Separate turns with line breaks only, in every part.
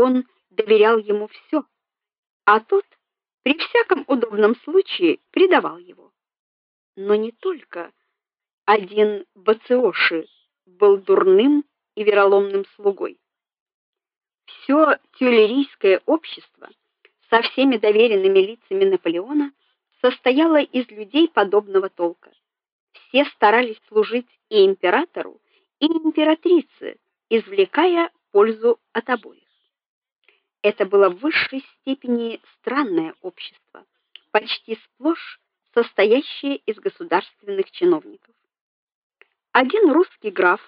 он доверял ему все, а тот при всяком удобном случае предавал его. Но не только один Бациоши был дурным и вероломным слугой. Все тюлерийское общество со всеми доверенными лицами Наполеона состояло из людей подобного толка. Все старались служить и императору, и императрице, извлекая пользу от обоих. Это было в высшей степени странное общество, почти сплошь состоящее из государственных чиновников. Один русский граф,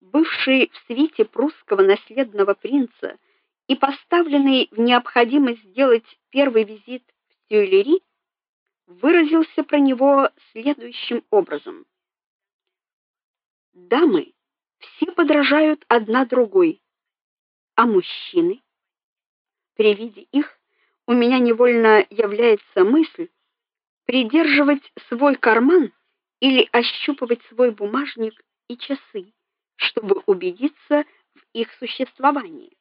бывший в свите прусского наследного принца и поставленный в необходимость сделать первый визит в Тюильри, выразился про него следующим образом: Дамы все подражают одна другой, а мужчины при виде их у меня невольно является мысль придерживать свой карман или ощупывать свой бумажник и часы, чтобы убедиться в их существовании.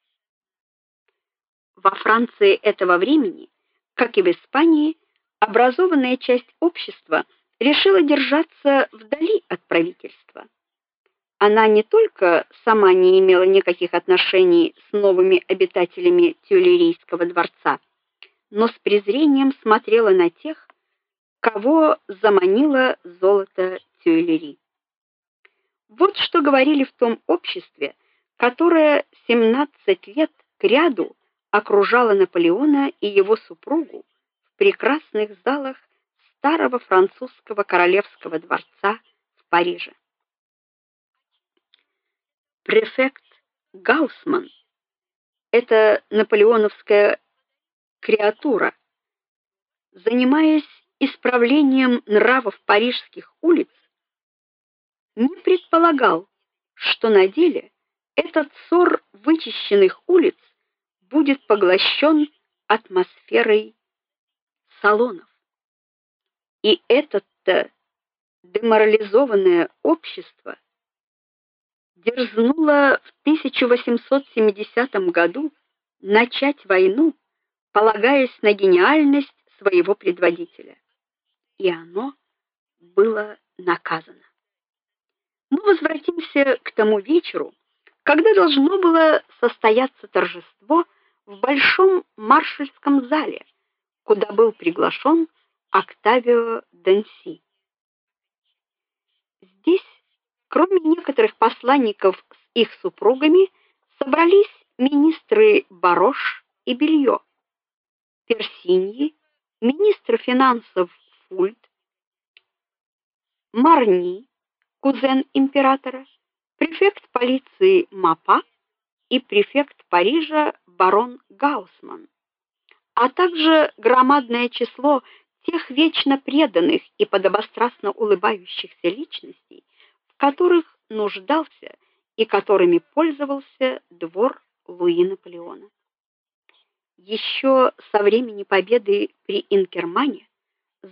Во Франции этого времени, как и в Испании, образованная часть общества решила держаться вдали от правительства. Она не только сама не имела никаких отношений с новыми обитателями Тюильрийского дворца, но с презрением смотрела на тех, кого заманило золото Тюильри. Вот что говорили в том обществе, которое 17 лет кряду окружало Наполеона и его супругу в прекрасных залах старого французского королевского дворца в Париже префект Гаусман это наполеоновская креатура, занимаясь исправлением нравов парижских улиц, не предполагал, что на деле этот ссор вычищенных улиц будет поглощен атмосферой салонов. И это-то деморализованное общество дерзнула в 1870 году начать войну, полагаясь на гениальность своего предводителя. И оно было наказано. Мы возвратимся к тому вечеру, когда должно было состояться торжество в большом маршальском зале, куда был приглашен Октавио Денси. Здесь Кроме некоторых посланников с их супругами, собрались министры Барош и Белье, Персиньи, министр финансов Фульт, Марни, кузен императора, префект полиции Мапа и префект Парижа барон Гаусман, а также громадное число тех вечно преданных и подобострастно улыбающихся личностей, которых нуждался и которыми пользовался двор Луи Наполеона. Еще со времени победы при Инкермане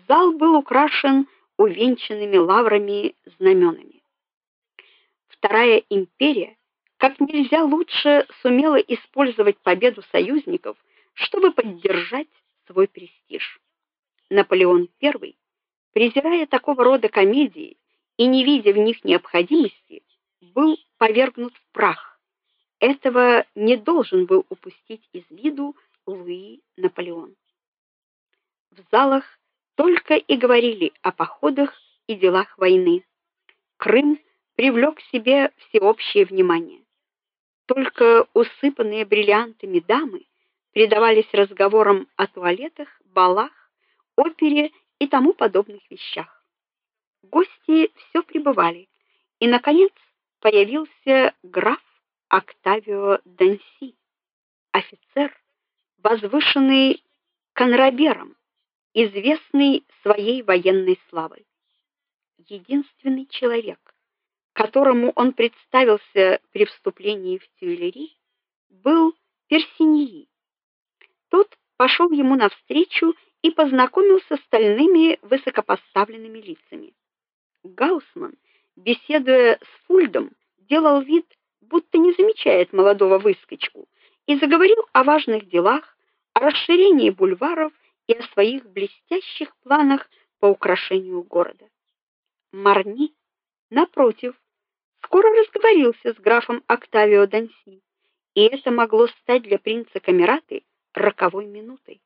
зал был украшен увенчанными лаврами знаменами. Вторая империя как нельзя лучше сумела использовать победу союзников, чтобы поддержать свой престиж. Наполеон I, презирая такого рода комедии, и не видя в них необходимости, был повергнут в прах. Этого не должен был упустить из виду Луи Наполеон. В залах только и говорили о походах и делах войны. Крым привлек к себе всеобщее внимание. Только усыпанные бриллиантами дамы предавались разговорам о туалетах, балах, опере и тому подобных вещах. Гости все прибывали, и наконец появился граф Октавио Данси, офицер, возвышенный конрабером, известный своей военной славой. Единственный человек, которому он представился при вступлении в Тюильри, был Персиньи. Тот пошел ему навстречу и познакомился с остальными высокопоставленными лицами. Гаусман, беседуя с Фульдом, делал вид, будто не замечает молодого выскочку и заговорил о важных делах, о расширении бульваров и о своих блестящих планах по украшению города. Марни, напротив, скоро разговорился с графом Октавио Данси, и это могло стать для принца Камераты роковой минутой.